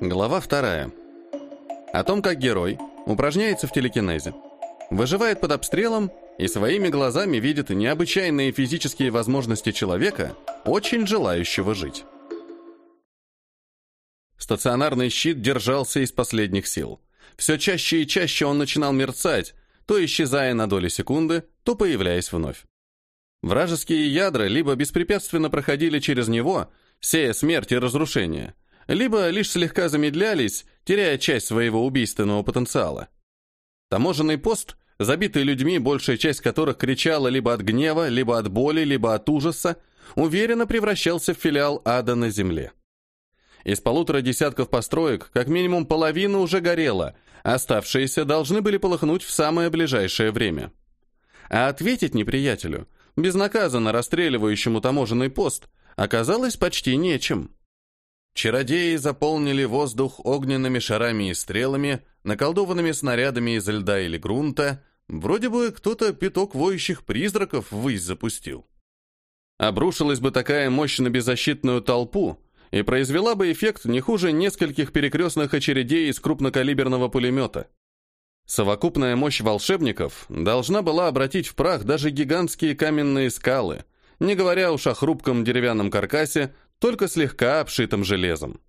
Глава вторая. О том, как герой упражняется в телекинезе, выживает под обстрелом и своими глазами видит необычайные физические возможности человека, очень желающего жить. Стационарный щит держался из последних сил. Все чаще и чаще он начинал мерцать, то исчезая на доли секунды, то появляясь вновь. Вражеские ядра либо беспрепятственно проходили через него, сея смерть и разрушение, либо лишь слегка замедлялись, теряя часть своего убийственного потенциала. Таможенный пост, забитый людьми, большая часть которых кричала либо от гнева, либо от боли, либо от ужаса, уверенно превращался в филиал ада на земле. Из полутора десятков построек как минимум половина уже горела, оставшиеся должны были полыхнуть в самое ближайшее время. А ответить неприятелю, безнаказанно расстреливающему таможенный пост, оказалось почти нечем. Чародеи заполнили воздух огненными шарами и стрелами, наколдованными снарядами из льда или грунта. Вроде бы кто-то пяток воющих призраков ввысь запустил. Обрушилась бы такая мощь на беззащитную толпу и произвела бы эффект не хуже нескольких перекрестных очередей из крупнокалиберного пулемета. Совокупная мощь волшебников должна была обратить в прах даже гигантские каменные скалы, не говоря уж о хрупком деревянном каркасе, только слегка обшитым железом.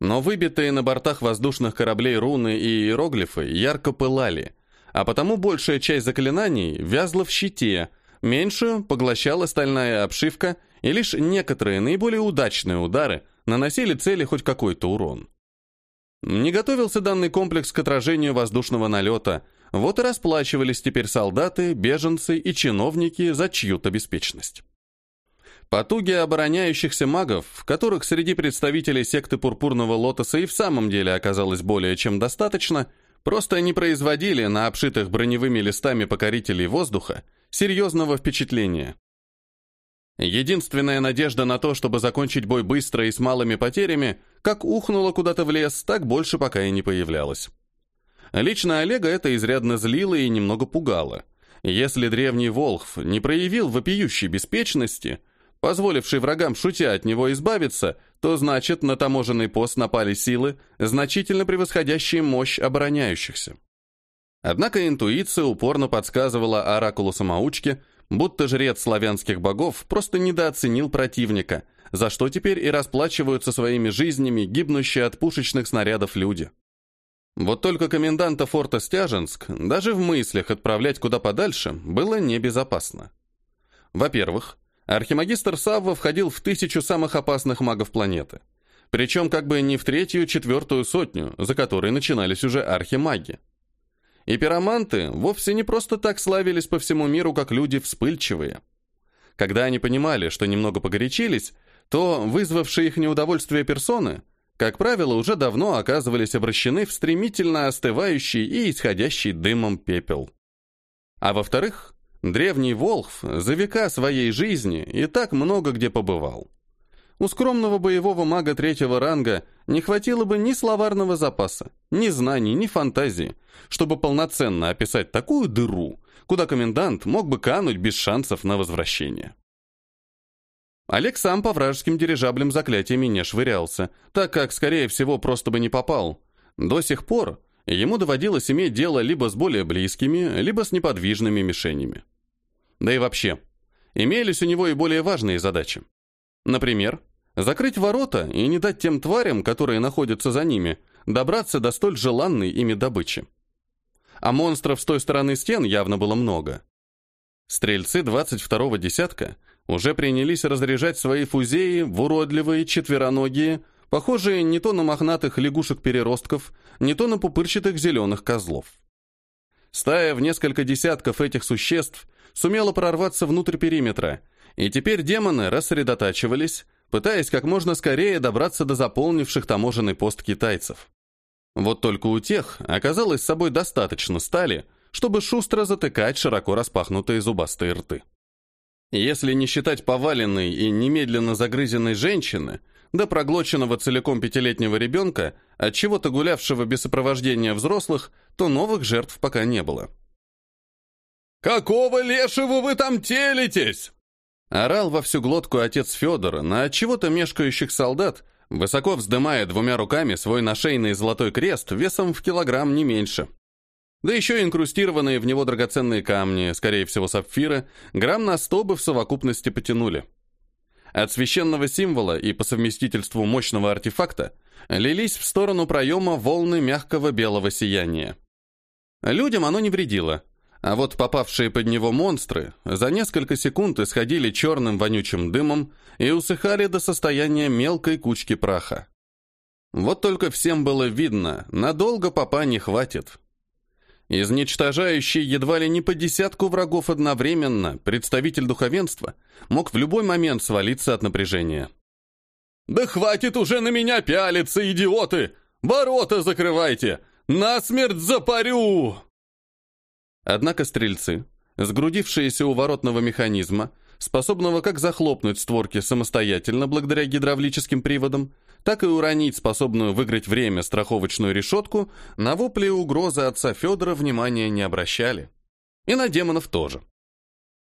Но выбитые на бортах воздушных кораблей руны и иероглифы ярко пылали, а потому большая часть заклинаний вязла в щите, меньшую поглощала стальная обшивка, и лишь некоторые наиболее удачные удары наносили цели хоть какой-то урон. Не готовился данный комплекс к отражению воздушного налета, вот и расплачивались теперь солдаты, беженцы и чиновники за чью-то беспечность. Потуги обороняющихся магов, которых среди представителей секты Пурпурного Лотоса и в самом деле оказалось более чем достаточно, просто не производили на обшитых броневыми листами покорителей воздуха серьезного впечатления. Единственная надежда на то, чтобы закончить бой быстро и с малыми потерями, как ухнуло куда-то в лес, так больше пока и не появлялось. Лично Олега это изрядно злило и немного пугало. Если древний Волхв не проявил вопиющей беспечности – позволивший врагам шутя от него избавиться, то значит, на таможенный пост напали силы, значительно превосходящие мощь обороняющихся. Однако интуиция упорно подсказывала оракулу-самоучке, будто жрец славянских богов просто недооценил противника, за что теперь и расплачиваются своими жизнями гибнущие от пушечных снарядов люди. Вот только коменданта форта Стяженск даже в мыслях отправлять куда подальше было небезопасно. Во-первых, Архимагистр Савва входил в тысячу самых опасных магов планеты. Причем как бы не в третью-четвертую сотню, за которой начинались уже архимаги. И пироманты вовсе не просто так славились по всему миру, как люди вспыльчивые. Когда они понимали, что немного погорячились, то вызвавшие их неудовольствие персоны, как правило, уже давно оказывались обращены в стремительно остывающий и исходящий дымом пепел. А во-вторых, Древний Волхв за века своей жизни и так много где побывал. У скромного боевого мага третьего ранга не хватило бы ни словарного запаса, ни знаний, ни фантазии, чтобы полноценно описать такую дыру, куда комендант мог бы кануть без шансов на возвращение. Олег сам по вражеским дирижаблям заклятиями не швырялся, так как, скорее всего, просто бы не попал. До сих пор ему доводилось иметь дело либо с более близкими, либо с неподвижными мишенями. Да и вообще, имелись у него и более важные задачи. Например, закрыть ворота и не дать тем тварям, которые находятся за ними, добраться до столь желанной ими добычи. А монстров с той стороны стен явно было много. Стрельцы 22-го десятка уже принялись разряжать свои фузеи в уродливые четвероногие, похожие не то на мохнатых лягушек-переростков, не то на пупырчатых зеленых козлов. Стая в несколько десятков этих существ сумела прорваться внутрь периметра, и теперь демоны рассредотачивались, пытаясь как можно скорее добраться до заполнивших таможенный пост китайцев. Вот только у тех оказалось с собой достаточно стали, чтобы шустро затыкать широко распахнутые зубастые рты. Если не считать поваленной и немедленно загрызенной женщины, да проглоченного целиком пятилетнего ребенка, от чего-то гулявшего без сопровождения взрослых, то новых жертв пока не было. «Какого лешего вы там телитесь?» Орал во всю глотку отец Федора на чего-то мешкающих солдат, высоко вздымая двумя руками свой нашейный золотой крест весом в килограмм не меньше. Да еще инкрустированные в него драгоценные камни, скорее всего сапфиры, грамм на сто бы в совокупности потянули. От священного символа и по совместительству мощного артефакта лились в сторону проема волны мягкого белого сияния. Людям оно не вредило, а вот попавшие под него монстры за несколько секунд исходили черным вонючим дымом и усыхали до состояния мелкой кучки праха. Вот только всем было видно, надолго попа не хватит. Изничтожающий едва ли не по десятку врагов одновременно, представитель духовенства мог в любой момент свалиться от напряжения. «Да хватит уже на меня пялиться, идиоты! Ворота закрывайте! Насмерть запарю!» Однако стрельцы, сгрудившиеся у воротного механизма, способного как захлопнуть створки самостоятельно благодаря гидравлическим приводам, так и уронить способную выиграть время страховочную решетку, на вопли угрозы отца Федора внимания не обращали. И на демонов тоже.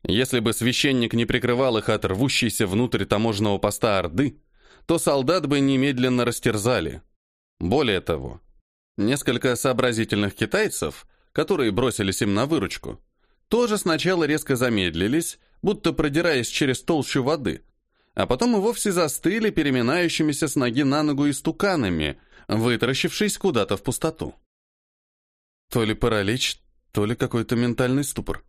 Если бы священник не прикрывал их от рвущейся внутрь таможенного поста Орды, то солдат бы немедленно растерзали. Более того, несколько сообразительных китайцев, которые бросились им на выручку, тоже сначала резко замедлились, будто продираясь через толщу воды, а потом и вовсе застыли переминающимися с ноги на ногу истуканами, вытаращившись куда-то в пустоту. То ли паралич, то ли какой-то ментальный ступор.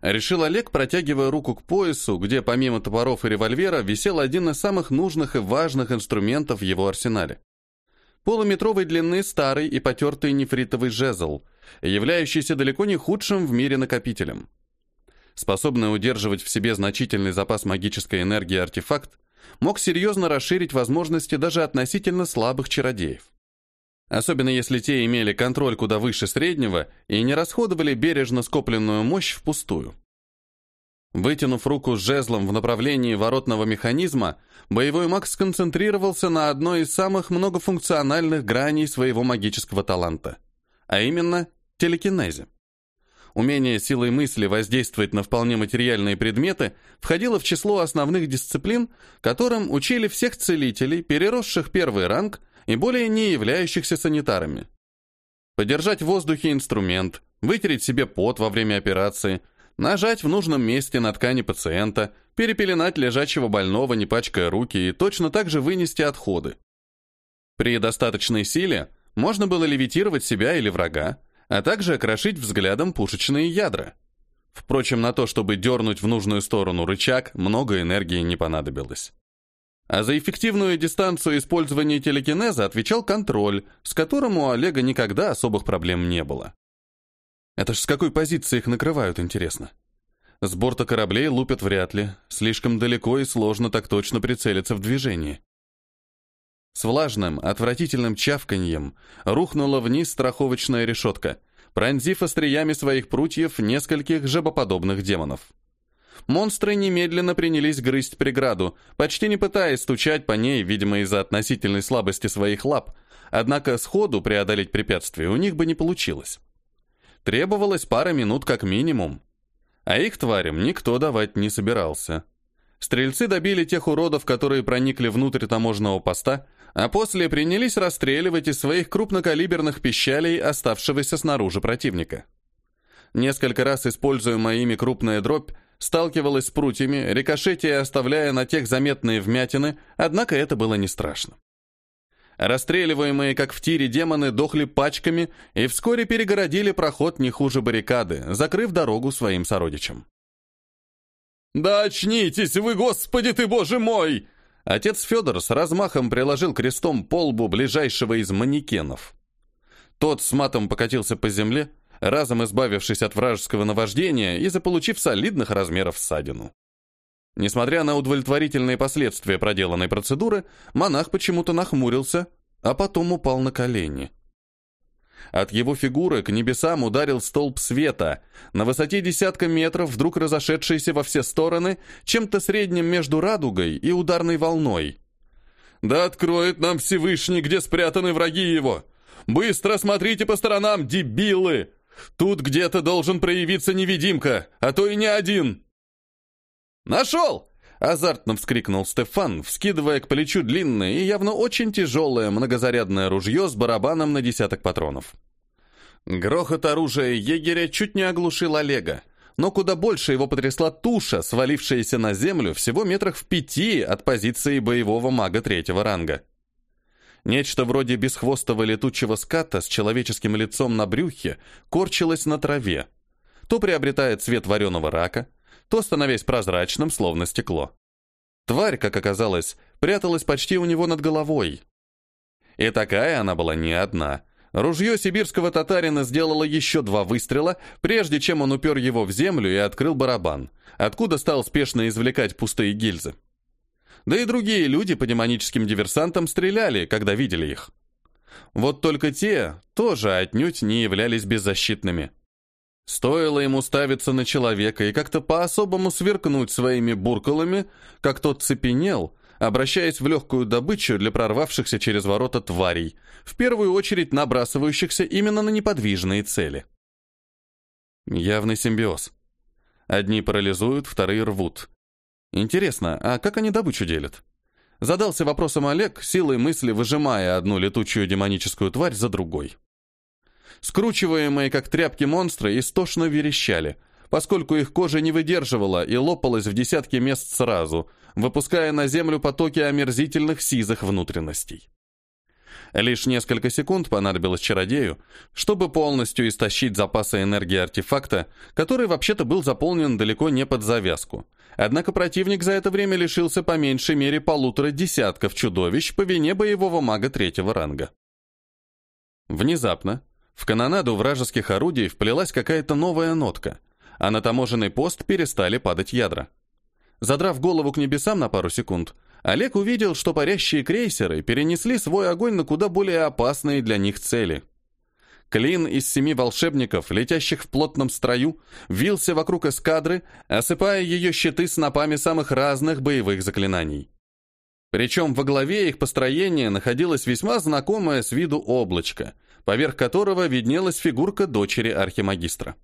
Решил Олег, протягивая руку к поясу, где помимо топоров и револьвера висел один из самых нужных и важных инструментов в его арсенале. Полуметровой длины старый и потертый нефритовый жезл, являющийся далеко не худшим в мире накопителем способный удерживать в себе значительный запас магической энергии артефакт, мог серьезно расширить возможности даже относительно слабых чародеев. Особенно если те имели контроль куда выше среднего и не расходовали бережно скопленную мощь впустую. Вытянув руку с жезлом в направлении воротного механизма, боевой маг сконцентрировался на одной из самых многофункциональных граней своего магического таланта, а именно телекинезе умение силой мысли воздействовать на вполне материальные предметы входило в число основных дисциплин, которым учили всех целителей, переросших первый ранг и более не являющихся санитарами. Подержать в воздухе инструмент, вытереть себе пот во время операции, нажать в нужном месте на ткани пациента, перепеленать лежачего больного, не пачкая руки, и точно так же вынести отходы. При достаточной силе можно было левитировать себя или врага, а также окрошить взглядом пушечные ядра. Впрочем, на то, чтобы дернуть в нужную сторону рычаг, много энергии не понадобилось. А за эффективную дистанцию использования телекинеза отвечал контроль, с которым у Олега никогда особых проблем не было. Это ж с какой позиции их накрывают, интересно? С борта кораблей лупят вряд ли, слишком далеко и сложно так точно прицелиться в движении. С влажным, отвратительным чавканьем рухнула вниз страховочная решетка, пронзив остриями своих прутьев нескольких жабоподобных демонов. Монстры немедленно принялись грызть преграду, почти не пытаясь стучать по ней, видимо, из-за относительной слабости своих лап, однако сходу преодолеть препятствие у них бы не получилось. Требовалось пара минут как минимум, а их тварям никто давать не собирался. Стрельцы добили тех уродов, которые проникли внутрь таможенного поста, а после принялись расстреливать из своих крупнокалиберных пищалей оставшегося снаружи противника. Несколько раз используемая ими крупная дробь сталкивалась с прутьями, рикошетия оставляя на тех заметные вмятины, однако это было не страшно. Расстреливаемые, как в тире, демоны дохли пачками и вскоре перегородили проход не хуже баррикады, закрыв дорогу своим сородичам. «Да очнитесь вы, Господи ты, Боже мой!» Отец Федор с размахом приложил крестом по лбу ближайшего из манекенов. Тот с матом покатился по земле, разом избавившись от вражеского наваждения и заполучив солидных размеров ссадину. Несмотря на удовлетворительные последствия проделанной процедуры, монах почему-то нахмурился, а потом упал на колени. От его фигуры к небесам ударил столб света, на высоте десятка метров вдруг разошедшийся во все стороны, чем-то средним между радугой и ударной волной. «Да откроет нам Всевышний, где спрятаны враги его! Быстро смотрите по сторонам, дебилы! Тут где-то должен проявиться невидимка, а то и не один!» «Нашел!» Азартно вскрикнул Стефан, вскидывая к плечу длинное и явно очень тяжелое многозарядное ружье с барабаном на десяток патронов. Грохот оружия егеря чуть не оглушил Олега, но куда больше его потрясла туша, свалившаяся на землю всего метрах в пяти от позиции боевого мага третьего ранга. Нечто вроде бесхвостого летучего ската с человеческим лицом на брюхе корчилось на траве. То приобретает цвет вареного рака, то становясь прозрачным, словно стекло. Тварь, как оказалось, пряталась почти у него над головой. И такая она была не одна. Ружье сибирского татарина сделало еще два выстрела, прежде чем он упер его в землю и открыл барабан, откуда стал спешно извлекать пустые гильзы. Да и другие люди по демоническим диверсантам стреляли, когда видели их. Вот только те тоже отнюдь не являлись беззащитными. Стоило ему ставиться на человека и как-то по-особому сверкнуть своими буркалами, как тот цепенел, обращаясь в легкую добычу для прорвавшихся через ворота тварей, в первую очередь набрасывающихся именно на неподвижные цели. Явный симбиоз. Одни парализуют, вторые рвут. Интересно, а как они добычу делят? Задался вопросом Олег, силой мысли выжимая одну летучую демоническую тварь за другой. Скручиваемые, как тряпки монстры, истошно верещали, поскольку их кожа не выдерживала и лопалась в десятки мест сразу, выпуская на землю потоки омерзительных сизых внутренностей. Лишь несколько секунд понадобилось чародею, чтобы полностью истощить запасы энергии артефакта, который вообще-то был заполнен далеко не под завязку. Однако противник за это время лишился по меньшей мере полутора десятков чудовищ по вине боевого мага третьего ранга. Внезапно в канонаду вражеских орудий вплелась какая-то новая нотка, а на таможенный пост перестали падать ядра. Задрав голову к небесам на пару секунд, Олег увидел, что парящие крейсеры перенесли свой огонь на куда более опасные для них цели. Клин из семи волшебников, летящих в плотном строю, вился вокруг эскадры, осыпая ее щиты снопами самых разных боевых заклинаний. Причем во главе их построения находилось весьма знакомое с виду облачко, поверх которого виднелась фигурка дочери архимагистра.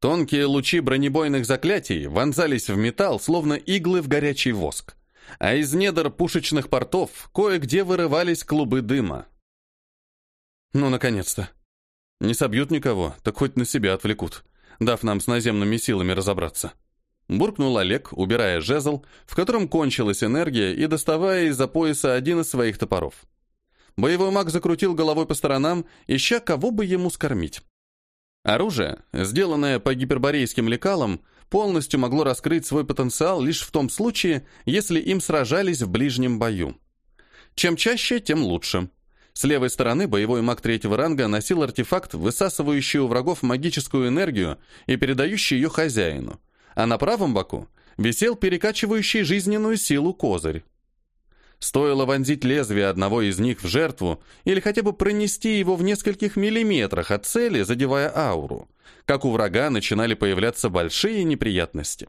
Тонкие лучи бронебойных заклятий вонзались в металл, словно иглы в горячий воск а из недр пушечных портов кое-где вырывались клубы дыма. Ну, наконец-то. Не собьют никого, так хоть на себя отвлекут, дав нам с наземными силами разобраться. Буркнул Олег, убирая жезл, в котором кончилась энергия и доставая из-за пояса один из своих топоров. Боевой маг закрутил головой по сторонам, ища кого бы ему скормить. Оружие, сделанное по гиперборейским лекалам, полностью могло раскрыть свой потенциал лишь в том случае, если им сражались в ближнем бою. Чем чаще, тем лучше. С левой стороны боевой маг третьего ранга носил артефакт, высасывающий у врагов магическую энергию и передающий ее хозяину, а на правом боку висел перекачивающий жизненную силу козырь. Стоило вонзить лезвие одного из них в жертву или хотя бы пронести его в нескольких миллиметрах от цели, задевая ауру, как у врага начинали появляться большие неприятности.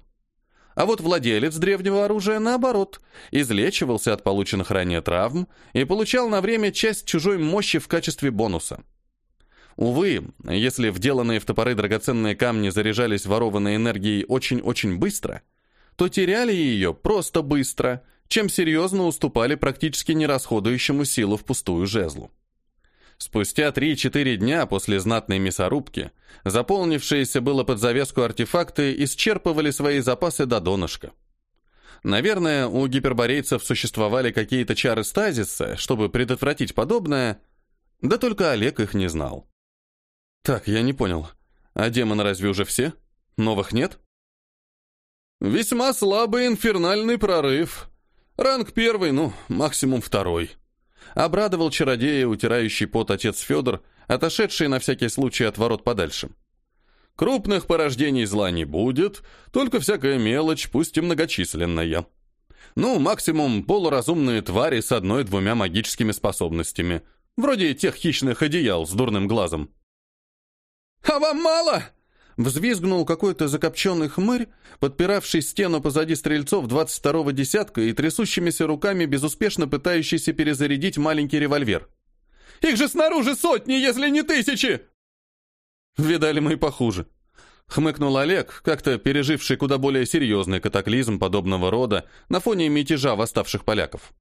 А вот владелец древнего оружия, наоборот, излечивался от полученных ранее травм и получал на время часть чужой мощи в качестве бонуса. Увы, если вделанные в топоры драгоценные камни заряжались ворованной энергией очень-очень быстро, то теряли ее просто быстро – чем серьезно уступали практически не расходующему силу впустую жезлу. Спустя 3-4 дня после знатной мясорубки, заполнившиеся было под завеску артефакты исчерпывали свои запасы до донышка. Наверное, у гиперборейцев существовали какие-то чары стазиса, чтобы предотвратить подобное, да только Олег их не знал. Так, я не понял. А демоны разве уже все? Новых нет? Весьма слабый инфернальный прорыв, Ранг первый, ну, максимум второй. Обрадовал чародея, утирающий пот отец Федор, отошедший на всякий случай от ворот подальше. Крупных порождений зла не будет, только всякая мелочь, пусть и многочисленная. Ну, максимум полуразумные твари с одной-двумя магическими способностями, вроде тех хищных одеял с дурным глазом. «А вам мало?» Взвизгнул какой-то закопченный хмырь, подпиравший стену позади стрельцов 22-го десятка и трясущимися руками безуспешно пытающийся перезарядить маленький револьвер. «Их же снаружи сотни, если не тысячи!» Видали мы и похуже. Хмыкнул Олег, как-то переживший куда более серьезный катаклизм подобного рода на фоне мятежа восставших поляков.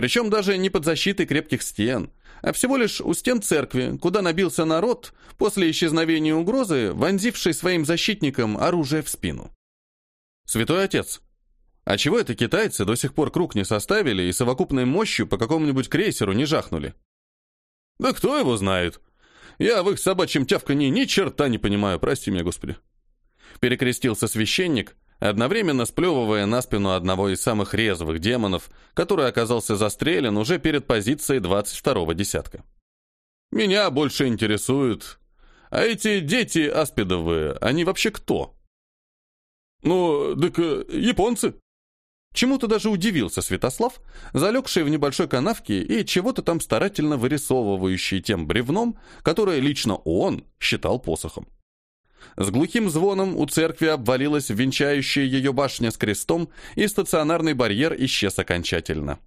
Причем даже не под защитой крепких стен, а всего лишь у стен церкви, куда набился народ после исчезновения угрозы, вонзивший своим защитникам оружие в спину. «Святой Отец, а чего это китайцы до сих пор круг не составили и совокупной мощью по какому-нибудь крейсеру не жахнули?» «Да кто его знает?» Я в их собачьем тявканье ни черта не понимаю, прости меня, Господи. Перекрестился священник, одновременно сплевывая на спину одного из самых резвых демонов, который оказался застрелен уже перед позицией 22-го десятка. Меня больше интересуют... А эти дети аспидовые, они вообще кто? Ну, так э, японцы. Чему-то даже удивился Святослав, залегший в небольшой канавке и чего-то там старательно вырисовывающий тем бревном, которое лично он считал посохом. С глухим звоном у церкви обвалилась венчающая ее башня с крестом, и стационарный барьер исчез окончательно.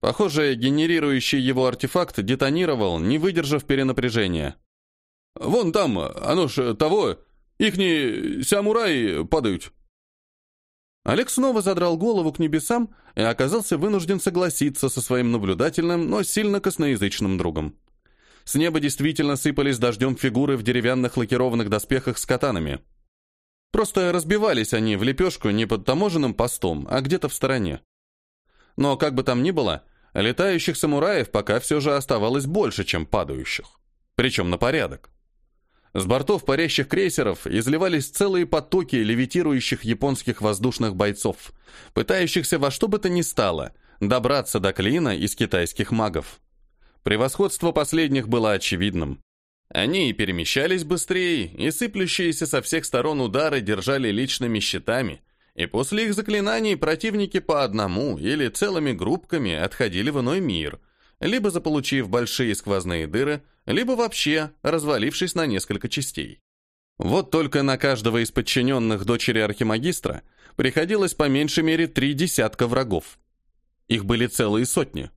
Похоже, генерирующий его артефакт детонировал, не выдержав перенапряжения. «Вон там, оно ж того, ихние самураи падают», Олег снова задрал голову к небесам и оказался вынужден согласиться со своим наблюдательным, но сильно косноязычным другом. С неба действительно сыпались дождем фигуры в деревянных лакированных доспехах с катанами. Просто разбивались они в лепешку не под таможенным постом, а где-то в стороне. Но как бы там ни было, летающих самураев пока все же оставалось больше, чем падающих. Причем на порядок. С бортов парящих крейсеров изливались целые потоки левитирующих японских воздушных бойцов, пытающихся во что бы то ни стало добраться до клина из китайских магов. Превосходство последних было очевидным. Они и перемещались быстрее, и сыплющиеся со всех сторон удары держали личными щитами, и после их заклинаний противники по одному или целыми группками отходили в иной мир, либо заполучив большие сквозные дыры, либо вообще развалившись на несколько частей. Вот только на каждого из подчиненных дочери архимагистра приходилось по меньшей мере три десятка врагов. Их были целые сотни.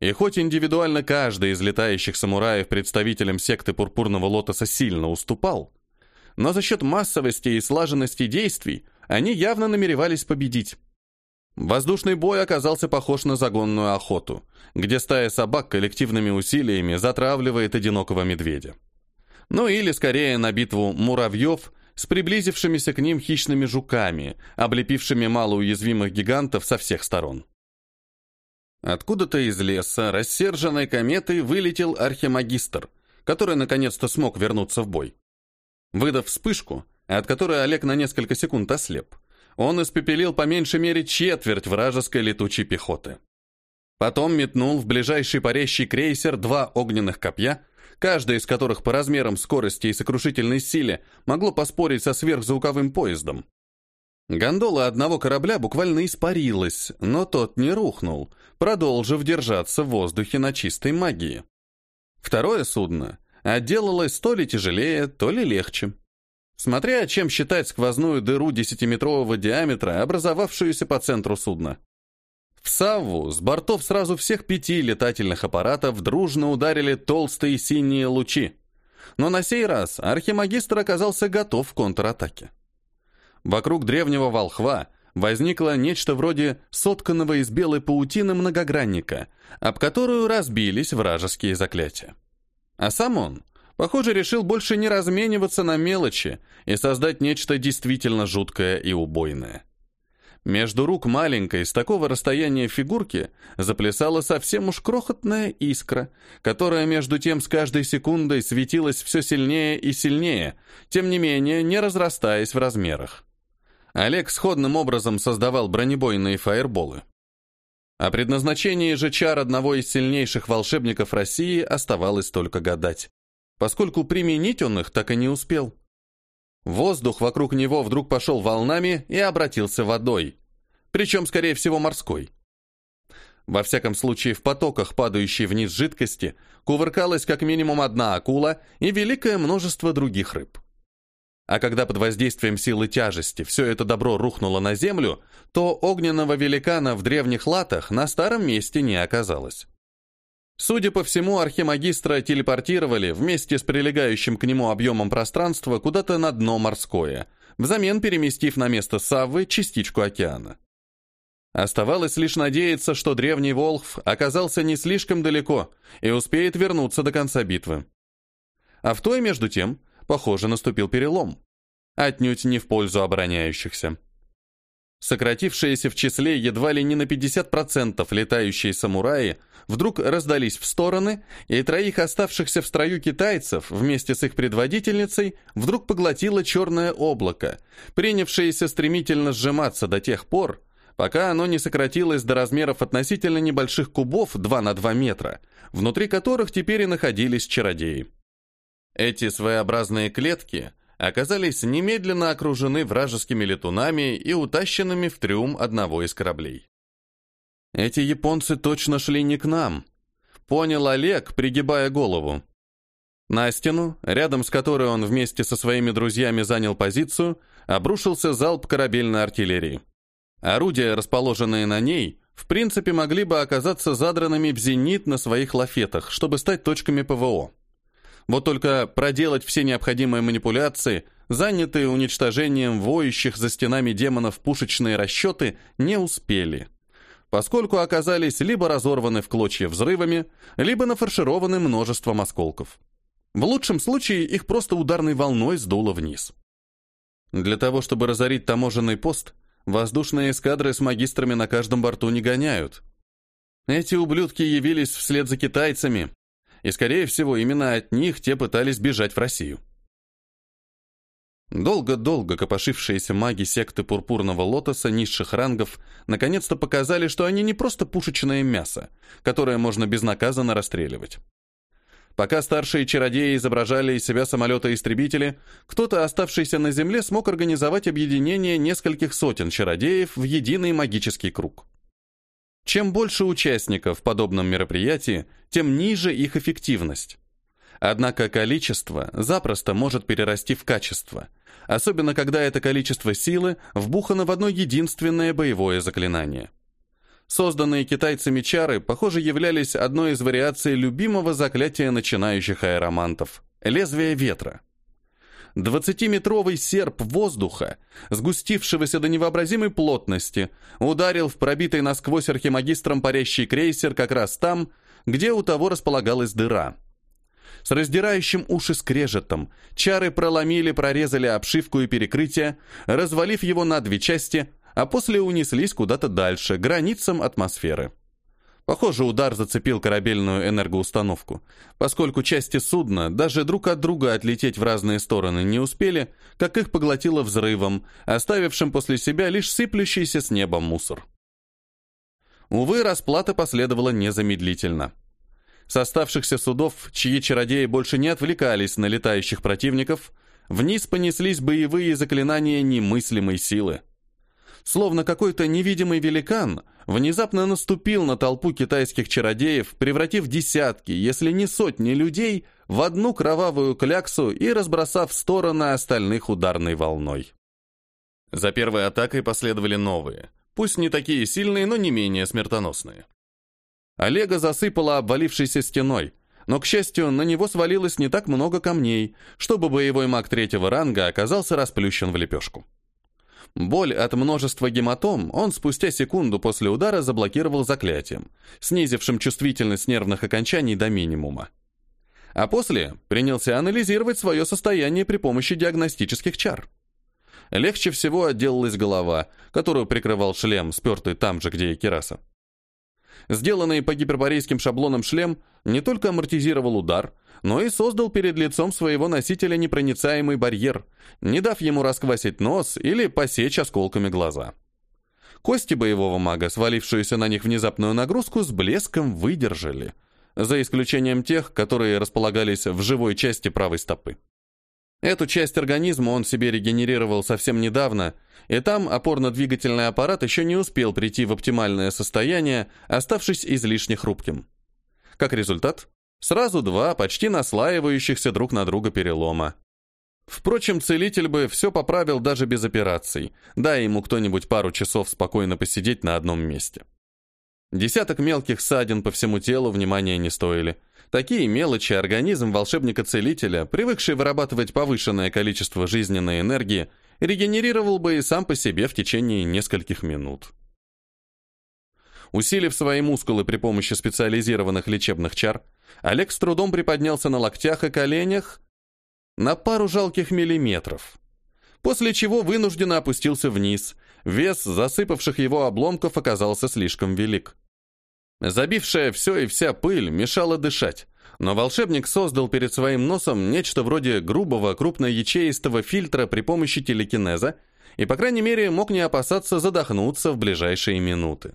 И хоть индивидуально каждый из летающих самураев представителям секты Пурпурного Лотоса сильно уступал, но за счет массовости и слаженности действий они явно намеревались победить. Воздушный бой оказался похож на загонную охоту, где стая собак коллективными усилиями затравливает одинокого медведя. Ну или, скорее, на битву муравьев с приблизившимися к ним хищными жуками, облепившими малоуязвимых гигантов со всех сторон. Откуда-то из леса рассерженной кометой вылетел архимагистр, который наконец-то смог вернуться в бой. Выдав вспышку, от которой Олег на несколько секунд ослеп, он испепелил по меньшей мере четверть вражеской летучей пехоты. Потом метнул в ближайший парящий крейсер два огненных копья, каждое из которых по размерам скорости и сокрушительной силе могло поспорить со сверхзвуковым поездом. Гондола одного корабля буквально испарилась, но тот не рухнул, продолжив держаться в воздухе на чистой магии. Второе судно отделалось то ли тяжелее, то ли легче смотря чем считать сквозную дыру десятиметрового диаметра, образовавшуюся по центру судна. В Савву с бортов сразу всех пяти летательных аппаратов дружно ударили толстые синие лучи. Но на сей раз архимагистр оказался готов к контратаке. Вокруг древнего волхва возникло нечто вроде сотканного из белой паутины многогранника, об которую разбились вражеские заклятия. А сам он Похоже, решил больше не размениваться на мелочи и создать нечто действительно жуткое и убойное. Между рук маленькой, с такого расстояния фигурки, заплясала совсем уж крохотная искра, которая между тем с каждой секундой светилась все сильнее и сильнее, тем не менее не разрастаясь в размерах. Олег сходным образом создавал бронебойные фаерболы. О предназначении же чар одного из сильнейших волшебников России оставалось только гадать поскольку применить он их так и не успел. Воздух вокруг него вдруг пошел волнами и обратился водой, причем, скорее всего, морской. Во всяком случае, в потоках, падающей вниз жидкости, кувыркалась как минимум одна акула и великое множество других рыб. А когда под воздействием силы тяжести все это добро рухнуло на землю, то огненного великана в древних латах на старом месте не оказалось. Судя по всему, архимагистра телепортировали вместе с прилегающим к нему объемом пространства куда-то на дно морское, взамен переместив на место Саввы частичку океана. Оставалось лишь надеяться, что древний Волхв оказался не слишком далеко и успеет вернуться до конца битвы. А в той, между тем, похоже, наступил перелом. Отнюдь не в пользу обороняющихся. Сократившиеся в числе едва ли не на 50% летающие самураи вдруг раздались в стороны, и троих оставшихся в строю китайцев вместе с их предводительницей вдруг поглотило черное облако, принявшееся стремительно сжиматься до тех пор, пока оно не сократилось до размеров относительно небольших кубов 2 на 2 метра, внутри которых теперь и находились чародеи. Эти своеобразные клетки оказались немедленно окружены вражескими летунами и утащенными в трюм одного из кораблей. Эти японцы точно шли не к нам, понял Олег, пригибая голову. На стену, рядом с которой он вместе со своими друзьями занял позицию, обрушился залп корабельной артиллерии. Орудия, расположенные на ней, в принципе могли бы оказаться задранными в зенит на своих лафетах, чтобы стать точками ПВО. Вот только проделать все необходимые манипуляции, занятые уничтожением воющих за стенами демонов пушечные расчеты, не успели. Поскольку оказались либо разорваны в клочья взрывами, либо нафаршированы множеством осколков. В лучшем случае их просто ударной волной сдуло вниз. Для того, чтобы разорить таможенный пост, Воздушные эскадры с магистрами на каждом борту не гоняют. Эти ублюдки явились вслед за китайцами, и, скорее всего, именно от них те пытались бежать в Россию. Долго-долго копошившиеся маги секты Пурпурного Лотоса низших рангов наконец-то показали, что они не просто пушечное мясо, которое можно безнаказанно расстреливать. Пока старшие чародеи изображали из себя самолеты-истребители, кто-то, оставшийся на земле, смог организовать объединение нескольких сотен чародеев в единый магический круг. Чем больше участников в подобном мероприятии, тем ниже их эффективность. Однако количество запросто может перерасти в качество, особенно когда это количество силы вбухано в одно единственное боевое заклинание. Созданные китайцами чары, похоже, являлись одной из вариаций любимого заклятия начинающих аэромантов — лезвие ветра. Двадцатиметровый серп воздуха, сгустившегося до невообразимой плотности, ударил в пробитый насквозь архимагистром парящий крейсер как раз там, где у того располагалась дыра. С раздирающим уши скрежетом чары проломили, прорезали обшивку и перекрытие, развалив его на две части — а после унеслись куда-то дальше, границам атмосферы. Похоже, удар зацепил корабельную энергоустановку, поскольку части судна даже друг от друга отлететь в разные стороны не успели, как их поглотило взрывом, оставившим после себя лишь сыплющийся с неба мусор. Увы, расплата последовала незамедлительно. С оставшихся судов, чьи чародеи больше не отвлекались на летающих противников, вниз понеслись боевые заклинания немыслимой силы словно какой-то невидимый великан, внезапно наступил на толпу китайских чародеев, превратив десятки, если не сотни людей в одну кровавую кляксу и разбросав в стороны остальных ударной волной. За первой атакой последовали новые, пусть не такие сильные, но не менее смертоносные. Олега засыпало обвалившейся стеной, но, к счастью, на него свалилось не так много камней, чтобы боевой маг третьего ранга оказался расплющен в лепешку. Боль от множества гематом он спустя секунду после удара заблокировал заклятием, снизившим чувствительность нервных окончаний до минимума. А после принялся анализировать свое состояние при помощи диагностических чар. Легче всего отделалась голова, которую прикрывал шлем, спертый там же, где и кераса. Сделанный по гиперборейским шаблонам шлем не только амортизировал удар, но и создал перед лицом своего носителя непроницаемый барьер, не дав ему расквасить нос или посечь осколками глаза. Кости боевого мага, свалившуюся на них внезапную нагрузку, с блеском выдержали, за исключением тех, которые располагались в живой части правой стопы. Эту часть организма он себе регенерировал совсем недавно, и там опорно-двигательный аппарат еще не успел прийти в оптимальное состояние, оставшись излишне хрупким. Как результат, Сразу два почти наслаивающихся друг на друга перелома. Впрочем, целитель бы все поправил даже без операций, дай ему кто-нибудь пару часов спокойно посидеть на одном месте. Десяток мелких ссадин по всему телу внимания не стоили. Такие мелочи организм волшебника-целителя, привыкший вырабатывать повышенное количество жизненной энергии, регенерировал бы и сам по себе в течение нескольких минут. Усилив свои мускулы при помощи специализированных лечебных чар, Олег с трудом приподнялся на локтях и коленях на пару жалких миллиметров, после чего вынужденно опустился вниз. Вес засыпавших его обломков оказался слишком велик. Забившая все и вся пыль мешала дышать, но волшебник создал перед своим носом нечто вроде грубого крупноячеистого фильтра при помощи телекинеза и, по крайней мере, мог не опасаться задохнуться в ближайшие минуты.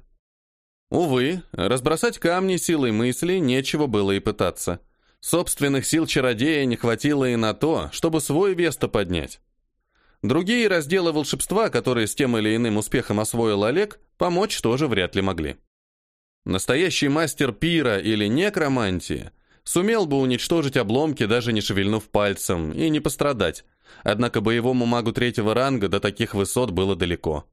Увы, разбросать камни силой мысли нечего было и пытаться. Собственных сил чародея не хватило и на то, чтобы свой вес-то поднять. Другие разделы волшебства, которые с тем или иным успехом освоил Олег, помочь тоже вряд ли могли. Настоящий мастер пира или некромантии сумел бы уничтожить обломки, даже не шевельнув пальцем, и не пострадать, однако боевому магу третьего ранга до таких высот было далеко.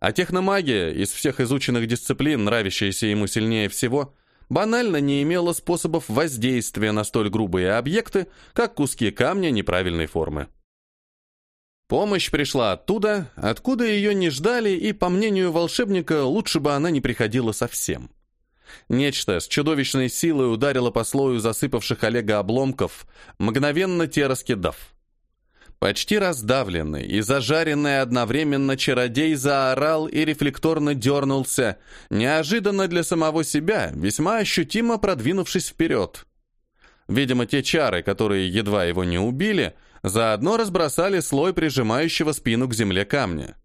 А техномагия, из всех изученных дисциплин, нравящаяся ему сильнее всего, банально не имела способов воздействия на столь грубые объекты, как куски камня неправильной формы. Помощь пришла оттуда, откуда ее не ждали, и, по мнению волшебника, лучше бы она не приходила совсем. Нечто с чудовищной силой ударило по слою засыпавших Олега обломков, мгновенно те раскидав. Почти раздавленный и зажаренный одновременно чародей заорал и рефлекторно дернулся, неожиданно для самого себя, весьма ощутимо продвинувшись вперед. Видимо, те чары, которые едва его не убили, заодно разбросали слой прижимающего спину к земле камня.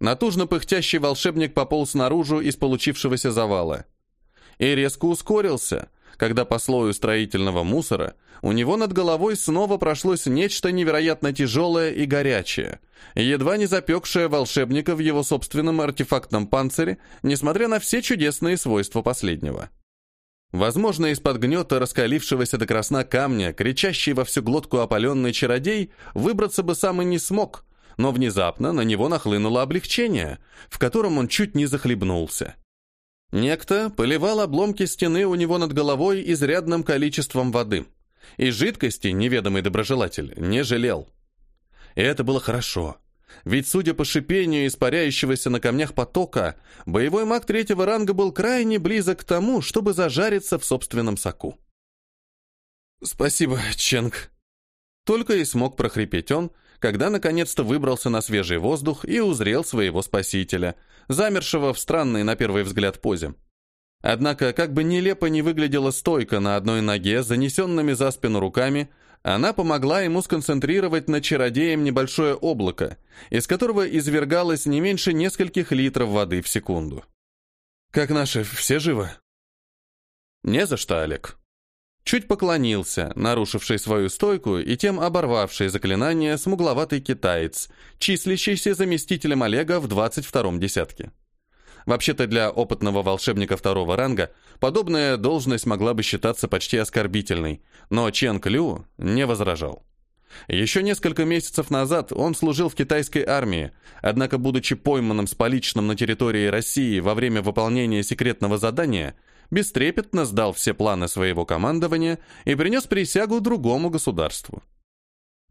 Натужно пыхтящий волшебник пополз наружу из получившегося завала. И резко ускорился — когда по слою строительного мусора у него над головой снова прошлось нечто невероятно тяжелое и горячее, едва не запекшее волшебника в его собственном артефактном панцире, несмотря на все чудесные свойства последнего. Возможно, из-под гнета раскалившегося до красна камня, кричащий во всю глотку опаленный чародей, выбраться бы сам и не смог, но внезапно на него нахлынуло облегчение, в котором он чуть не захлебнулся. Некто поливал обломки стены у него над головой изрядным количеством воды. И жидкости неведомый доброжелатель не жалел. И это было хорошо. Ведь, судя по шипению испаряющегося на камнях потока, боевой маг третьего ранга был крайне близок к тому, чтобы зажариться в собственном соку. «Спасибо, Ченг», только и смог прохрипеть он, когда наконец-то выбрался на свежий воздух и узрел своего спасителя, замершего в странной на первый взгляд позе. Однако, как бы нелепо не выглядела стойка на одной ноге, занесенными за спину руками, она помогла ему сконцентрировать на чародеем небольшое облако, из которого извергалось не меньше нескольких литров воды в секунду. «Как наши, все живы?» «Не за что, Олег», Чуть поклонился, нарушивший свою стойку и тем оборвавший заклинание смугловатый китаец, числящийся заместителем Олега в 22-м десятке. Вообще-то для опытного волшебника второго ранга подобная должность могла бы считаться почти оскорбительной, но Чен Клю не возражал. Еще несколько месяцев назад он служил в китайской армии, однако, будучи пойманным с поличным на территории России во время выполнения секретного задания, бестрепетно сдал все планы своего командования и принес присягу другому государству.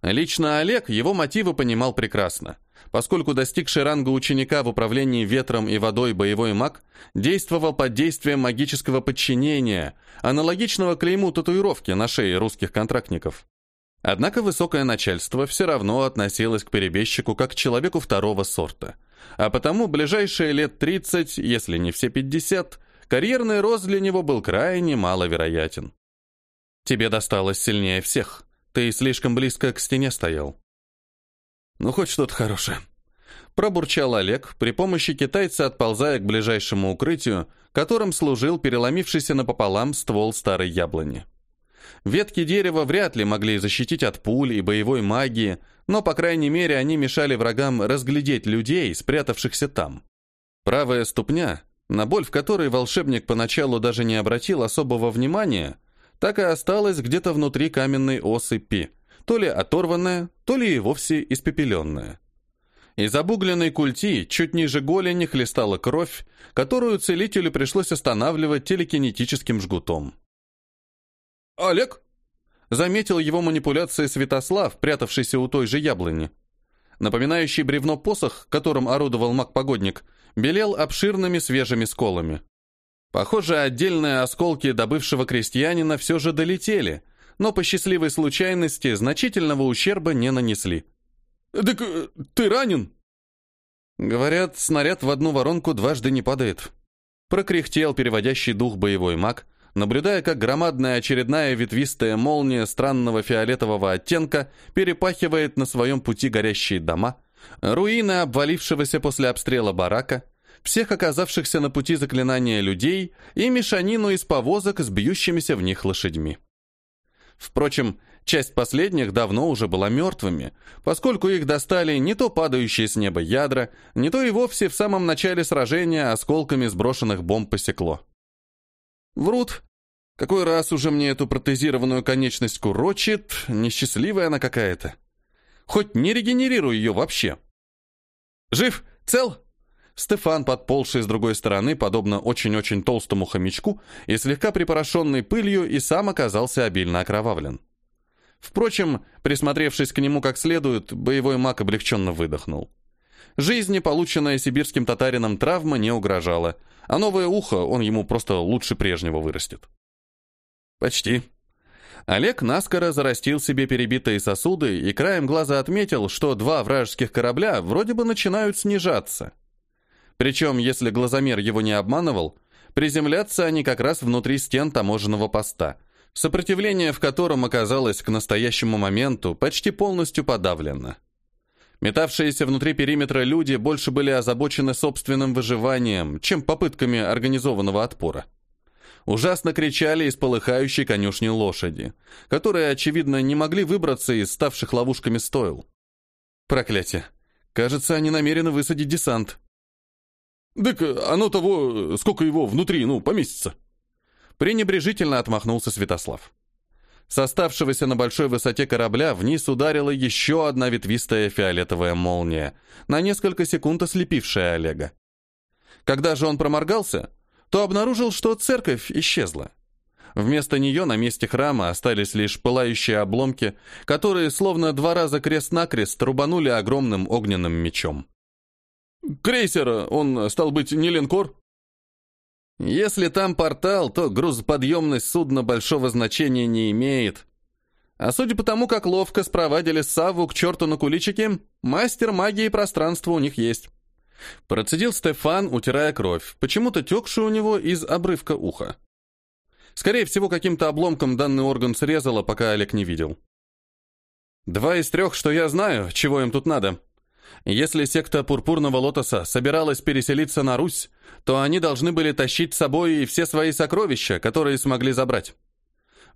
Лично Олег его мотивы понимал прекрасно, поскольку достигший ранга ученика в управлении ветром и водой боевой маг действовал под действием магического подчинения, аналогичного клейму татуировки на шее русских контрактников. Однако высокое начальство все равно относилось к перебежчику как к человеку второго сорта, а потому ближайшие лет 30, если не все 50, Карьерный рост для него был крайне маловероятен. Тебе досталось сильнее всех. Ты слишком близко к стене стоял. Ну, хоть что-то хорошее. Пробурчал Олег, при помощи китайца отползая к ближайшему укрытию, которым служил переломившийся напополам ствол старой яблони. Ветки дерева вряд ли могли защитить от пуль и боевой магии, но, по крайней мере, они мешали врагам разглядеть людей, спрятавшихся там. Правая ступня, на боль в которой волшебник поначалу даже не обратил особого внимания, так и осталась где-то внутри каменной осыпи, то ли оторванная, то ли и вовсе испепеленная. Из обугленной культи чуть ниже голени хлестала кровь, которую целителю пришлось останавливать телекинетическим жгутом. «Олег!» — заметил его манипуляции Святослав, прятавшийся у той же яблони. Напоминающий бревно посох, которым орудовал маг-погодник, белел обширными свежими сколами. Похоже, отдельные осколки добывшего крестьянина все же долетели, но по счастливой случайности значительного ущерба не нанесли. «Так э, ты ранен?» Говорят, снаряд в одну воронку дважды не падает. Прокряхтел переводящий дух боевой маг, наблюдая, как громадная очередная ветвистая молния странного фиолетового оттенка перепахивает на своем пути горящие дома, руины обвалившегося после обстрела барака, всех оказавшихся на пути заклинания людей и мешанину из повозок с бьющимися в них лошадьми. Впрочем, часть последних давно уже была мертвыми, поскольку их достали не то падающие с неба ядра, не то и вовсе в самом начале сражения осколками сброшенных бомб посекло. Врут. Какой раз уже мне эту протезированную конечность курочит, несчастливая она какая-то. Хоть не регенерирую ее вообще. «Жив? Цел?» Стефан, подползший с другой стороны, подобно очень-очень толстому хомячку, и слегка припорошенный пылью, и сам оказался обильно окровавлен. Впрочем, присмотревшись к нему как следует, боевой маг облегченно выдохнул. Жизни, полученная сибирским татарином травма, не угрожала, а новое ухо он ему просто лучше прежнего вырастет. Почти. Олег наскоро зарастил себе перебитые сосуды и краем глаза отметил, что два вражеских корабля вроде бы начинают снижаться. Причем, если глазомер его не обманывал, приземляться они как раз внутри стен таможенного поста, сопротивление в котором оказалось к настоящему моменту почти полностью подавлено. Метавшиеся внутри периметра люди больше были озабочены собственным выживанием, чем попытками организованного отпора. Ужасно кричали из полыхающей конюшни лошади, которые, очевидно, не могли выбраться из ставших ловушками стоил. Проклятие. Кажется, они намерены высадить десант. «Так оно того, сколько его внутри, ну, поместится». Пренебрежительно отмахнулся Святослав. С оставшегося на большой высоте корабля вниз ударила еще одна ветвистая фиолетовая молния, на несколько секунд ослепившая Олега. Когда же он проморгался, то обнаружил, что церковь исчезла. Вместо нее на месте храма остались лишь пылающие обломки, которые, словно два раза крест-накрест, рубанули огромным огненным мечом. Крейсера, он, стал быть, не линкор? Если там портал, то грузоподъемность судна большого значения не имеет. А судя по тому, как ловко спровадили Саву к черту на куличике, мастер магии пространства у них есть. Процедил Стефан, утирая кровь, почему-то текшую у него из обрывка уха. Скорее всего, каким-то обломком данный орган срезало, пока Олег не видел. «Два из трех, что я знаю, чего им тут надо», если секта Пурпурного Лотоса собиралась переселиться на Русь, то они должны были тащить с собой все свои сокровища, которые смогли забрать.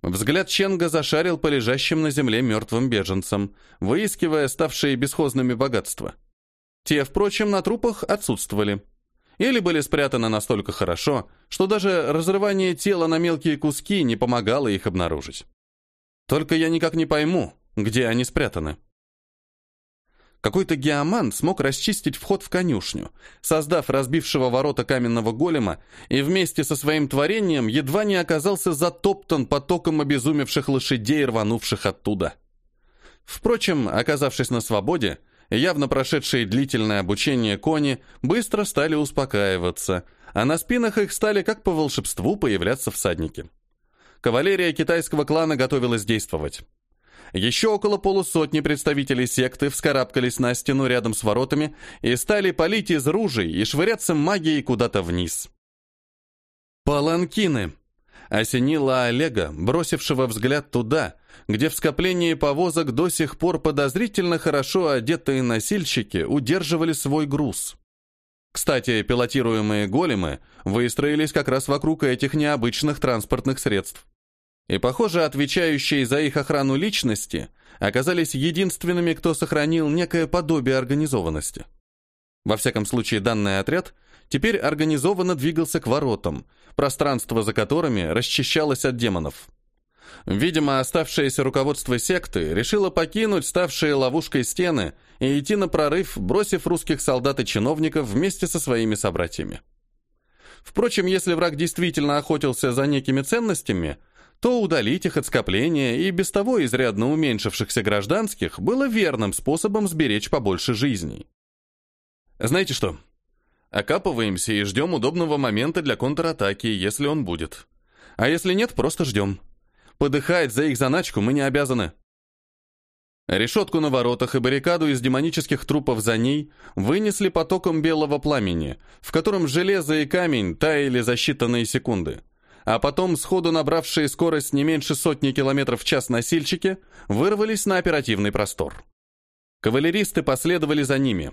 Взгляд Ченга зашарил по лежащим на земле мертвым беженцам, выискивая ставшие бесхозными богатства. Те, впрочем, на трупах отсутствовали. Или были спрятаны настолько хорошо, что даже разрывание тела на мелкие куски не помогало их обнаружить. Только я никак не пойму, где они спрятаны. Какой-то геоман смог расчистить вход в конюшню, создав разбившего ворота каменного голема, и вместе со своим творением едва не оказался затоптан потоком обезумевших лошадей, рванувших оттуда. Впрочем, оказавшись на свободе, явно прошедшие длительное обучение кони быстро стали успокаиваться, а на спинах их стали как по волшебству появляться всадники. Кавалерия китайского клана готовилась действовать. Еще около полусотни представителей секты вскарабкались на стену рядом с воротами и стали палить из ружей и швыряться магией куда-то вниз. «Паланкины!» — осенила Олега, бросившего взгляд туда, где в скоплении повозок до сих пор подозрительно хорошо одетые носильщики удерживали свой груз. Кстати, пилотируемые големы выстроились как раз вокруг этих необычных транспортных средств. И, похоже, отвечающие за их охрану личности оказались единственными, кто сохранил некое подобие организованности. Во всяком случае, данный отряд теперь организованно двигался к воротам, пространство за которыми расчищалось от демонов. Видимо, оставшееся руководство секты решило покинуть ставшие ловушкой стены и идти на прорыв, бросив русских солдат и чиновников вместе со своими собратьями. Впрочем, если враг действительно охотился за некими ценностями, то удалить их от скопления и без того изрядно уменьшившихся гражданских было верным способом сберечь побольше жизней. Знаете что? Окапываемся и ждем удобного момента для контратаки, если он будет. А если нет, просто ждем. Подыхать за их заначку мы не обязаны. Решетку на воротах и баррикаду из демонических трупов за ней вынесли потоком белого пламени, в котором железо и камень таяли за считанные секунды. А потом, сходу набравшие скорость не меньше сотни километров в час носильщики, вырвались на оперативный простор. Кавалеристы последовали за ними.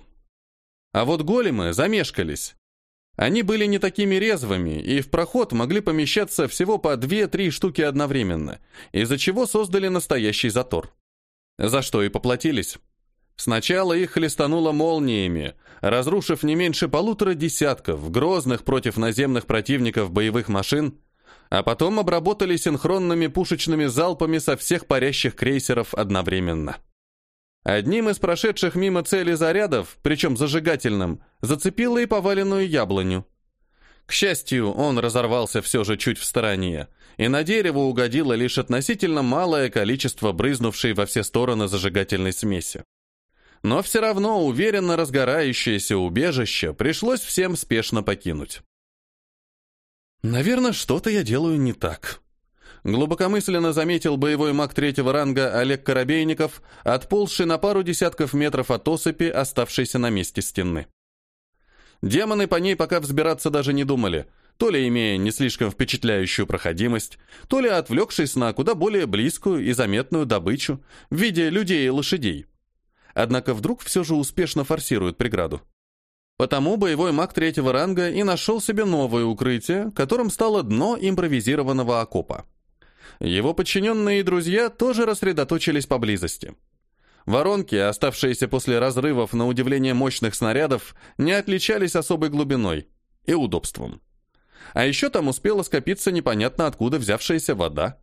А вот големы замешкались. Они были не такими резвыми, и в проход могли помещаться всего по 2-3 штуки одновременно, из-за чего создали настоящий затор. За что и поплатились. Сначала их хлестануло молниями, разрушив не меньше полутора десятков грозных против наземных противников боевых машин, а потом обработали синхронными пушечными залпами со всех парящих крейсеров одновременно. Одним из прошедших мимо цели зарядов, причем зажигательным, зацепило и поваленную яблоню. К счастью, он разорвался все же чуть в стороне, и на дерево угодило лишь относительно малое количество брызнувшей во все стороны зажигательной смеси. Но все равно уверенно разгорающееся убежище пришлось всем спешно покинуть. «Наверное, что-то я делаю не так», глубокомысленно заметил боевой маг третьего ранга Олег Коробейников, отползший на пару десятков метров от осыпи, оставшейся на месте стены. Демоны по ней пока взбираться даже не думали, то ли имея не слишком впечатляющую проходимость, то ли отвлекшись на куда более близкую и заметную добычу в виде людей и лошадей. Однако вдруг все же успешно форсируют преграду. Потому боевой маг третьего ранга и нашел себе новое укрытие, которым стало дно импровизированного окопа. Его подчиненные и друзья тоже рассредоточились поблизости. Воронки, оставшиеся после разрывов на удивление мощных снарядов, не отличались особой глубиной и удобством. А еще там успела скопиться непонятно откуда взявшаяся вода.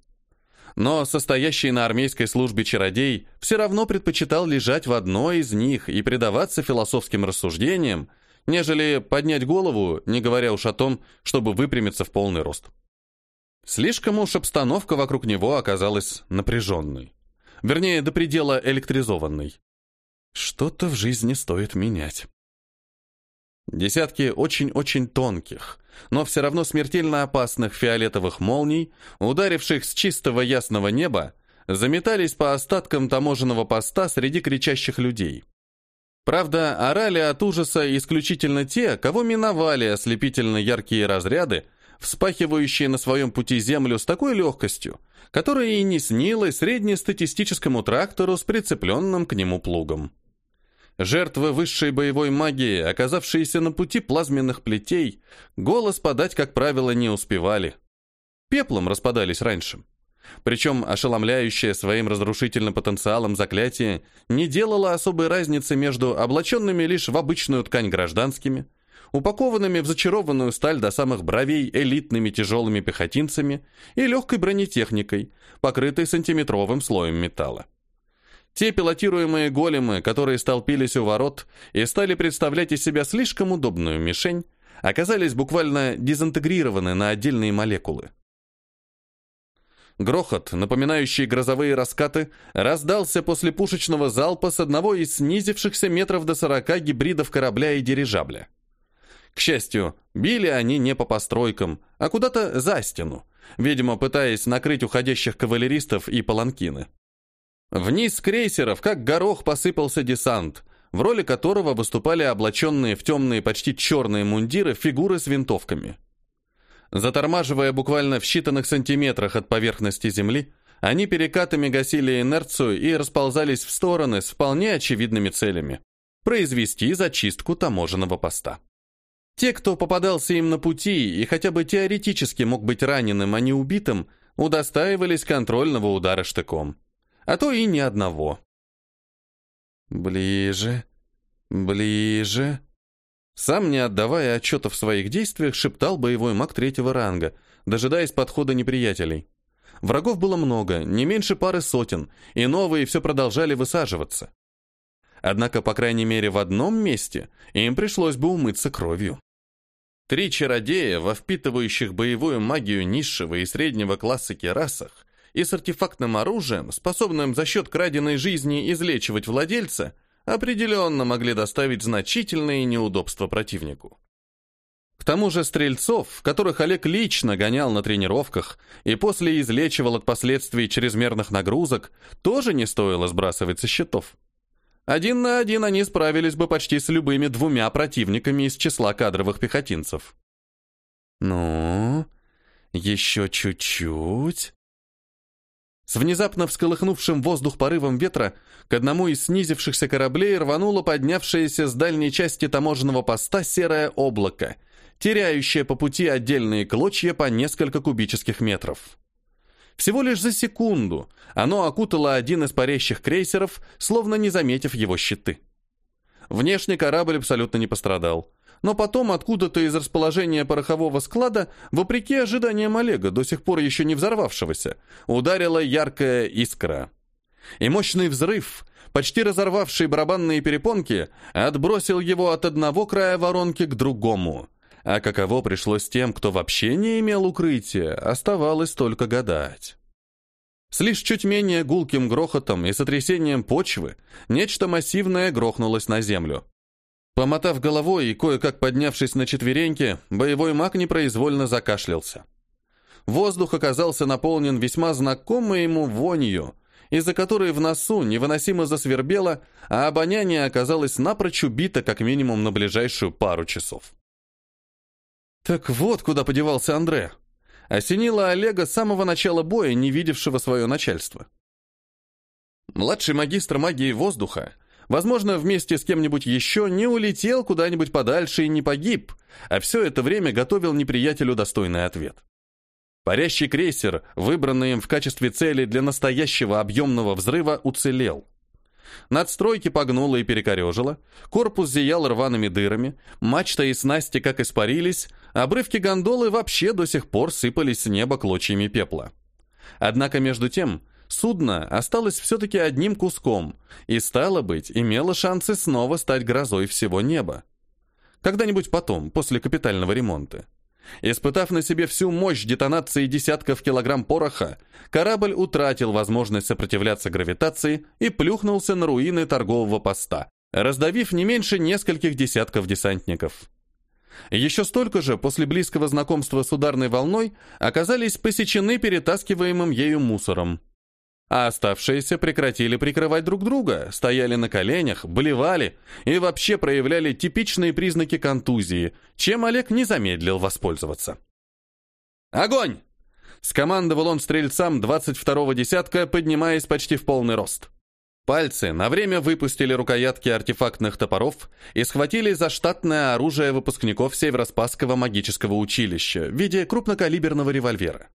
Но состоящий на армейской службе чародей все равно предпочитал лежать в одной из них и предаваться философским рассуждениям, нежели поднять голову, не говоря уж о том, чтобы выпрямиться в полный рост. Слишком уж обстановка вокруг него оказалась напряженной. Вернее, до предела электризованной. Что-то в жизни стоит менять. Десятки очень-очень тонких, но все равно смертельно опасных фиолетовых молний, ударивших с чистого ясного неба, заметались по остаткам таможенного поста среди кричащих людей. Правда, орали от ужаса исключительно те, кого миновали ослепительно яркие разряды, вспахивающие на своем пути землю с такой легкостью, которая и не снилась среднестатистическому трактору с прицепленным к нему плугом. Жертвы высшей боевой магии, оказавшиеся на пути плазменных плетей, голос подать, как правило, не успевали. Пеплом распадались раньше. Причем ошеломляющее своим разрушительным потенциалом заклятие не делало особой разницы между облаченными лишь в обычную ткань гражданскими – упакованными в зачарованную сталь до самых бровей элитными тяжелыми пехотинцами и легкой бронетехникой, покрытой сантиметровым слоем металла. Те пилотируемые големы, которые столпились у ворот и стали представлять из себя слишком удобную мишень, оказались буквально дезинтегрированы на отдельные молекулы. Грохот, напоминающий грозовые раскаты, раздался после пушечного залпа с одного из снизившихся метров до сорока гибридов корабля и дирижабля. К счастью, били они не по постройкам, а куда-то за стену, видимо, пытаясь накрыть уходящих кавалеристов и паланкины. Вниз с крейсеров, как горох, посыпался десант, в роли которого выступали облаченные в темные, почти черные мундиры фигуры с винтовками. Затормаживая буквально в считанных сантиметрах от поверхности земли, они перекатами гасили инерцию и расползались в стороны с вполне очевидными целями – произвести зачистку таможенного поста. Те, кто попадался им на пути и хотя бы теоретически мог быть раненым, а не убитым, удостаивались контрольного удара штыком. А то и ни одного. «Ближе, ближе...» Сам, не отдавая отчета в своих действиях, шептал боевой маг третьего ранга, дожидаясь подхода неприятелей. Врагов было много, не меньше пары сотен, и новые все продолжали высаживаться. Однако, по крайней мере, в одном месте им пришлось бы умыться кровью. Три чародея, во впитывающих боевую магию низшего и среднего класса керасах, и с артефактным оружием, способным за счет краденой жизни излечивать владельца, определенно могли доставить значительные неудобства противнику. К тому же стрельцов, которых Олег лично гонял на тренировках и после излечивал от последствий чрезмерных нагрузок, тоже не стоило сбрасывать со счетов. Один на один они справились бы почти с любыми двумя противниками из числа кадровых пехотинцев. Ну, еще чуть-чуть. С внезапно всколыхнувшим воздух порывом ветра к одному из снизившихся кораблей рвануло поднявшееся с дальней части таможенного поста серое облако — теряющее по пути отдельные клочья по несколько кубических метров. Всего лишь за секунду оно окутало один из парящих крейсеров, словно не заметив его щиты. Внешне корабль абсолютно не пострадал, но потом откуда-то из расположения порохового склада, вопреки ожиданиям Олега, до сих пор еще не взорвавшегося, ударила яркая искра. И мощный взрыв, почти разорвавший барабанные перепонки, отбросил его от одного края воронки к другому — а каково пришлось тем, кто вообще не имел укрытия, оставалось только гадать. С лишь чуть менее гулким грохотом и сотрясением почвы нечто массивное грохнулось на землю. Помотав головой и кое-как поднявшись на четвереньки, боевой маг непроизвольно закашлялся. Воздух оказался наполнен весьма знакомой ему вонью, из-за которой в носу невыносимо засвербело, а обоняние оказалось напрочь убито как минимум на ближайшую пару часов. Так вот, куда подевался Андре. Осенило Олега с самого начала боя, не видевшего свое начальство. Младший магистр магии воздуха, возможно, вместе с кем-нибудь еще, не улетел куда-нибудь подальше и не погиб, а все это время готовил неприятелю достойный ответ. Парящий крейсер, выбранный им в качестве цели для настоящего объемного взрыва, уцелел. Надстройки погнуло и перекорежило, корпус зиял рваными дырами, мачта и снасти как испарились, обрывки гондолы вообще до сих пор сыпались с неба клочьями пепла. Однако между тем, судно осталось все-таки одним куском и, стало быть, имело шансы снова стать грозой всего неба. Когда-нибудь потом, после капитального ремонта. Испытав на себе всю мощь детонации десятков килограмм пороха, корабль утратил возможность сопротивляться гравитации и плюхнулся на руины торгового поста, раздавив не меньше нескольких десятков десантников. Еще столько же после близкого знакомства с ударной волной оказались посечены перетаскиваемым ею мусором а оставшиеся прекратили прикрывать друг друга, стояли на коленях, болевали и вообще проявляли типичные признаки контузии, чем Олег не замедлил воспользоваться. «Огонь!» — скомандовал он стрельцам 22-го десятка, поднимаясь почти в полный рост. Пальцы на время выпустили рукоятки артефактных топоров и схватили за штатное оружие выпускников Североспасского магического училища в виде крупнокалиберного револьвера.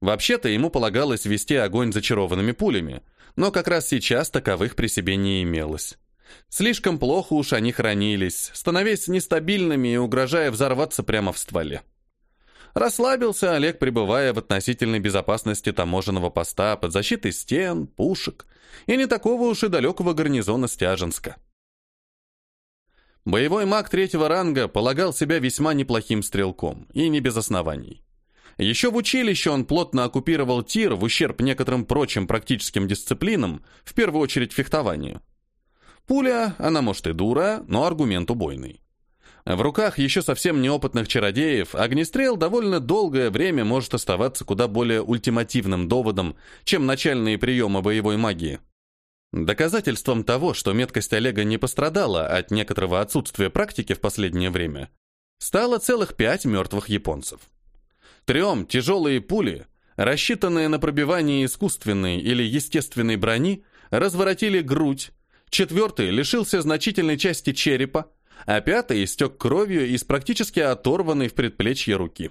Вообще-то ему полагалось вести огонь зачарованными пулями, но как раз сейчас таковых при себе не имелось. Слишком плохо уж они хранились, становясь нестабильными и угрожая взорваться прямо в стволе. Расслабился Олег, пребывая в относительной безопасности таможенного поста под защитой стен, пушек и не такого уж и далекого гарнизона Стяженска. Боевой маг третьего ранга полагал себя весьма неплохим стрелком, и не без оснований. Еще в училище он плотно оккупировал тир в ущерб некоторым прочим практическим дисциплинам, в первую очередь фехтованию. Пуля, она может и дура, но аргумент убойный. В руках еще совсем неопытных чародеев огнестрел довольно долгое время может оставаться куда более ультимативным доводом, чем начальные приемы боевой магии. Доказательством того, что меткость Олега не пострадала от некоторого отсутствия практики в последнее время, стало целых пять мертвых японцев. Трем тяжелые пули, рассчитанные на пробивание искусственной или естественной брони, разворотили грудь, четвертый лишился значительной части черепа, а пятый истек кровью из практически оторванной в предплечье руки.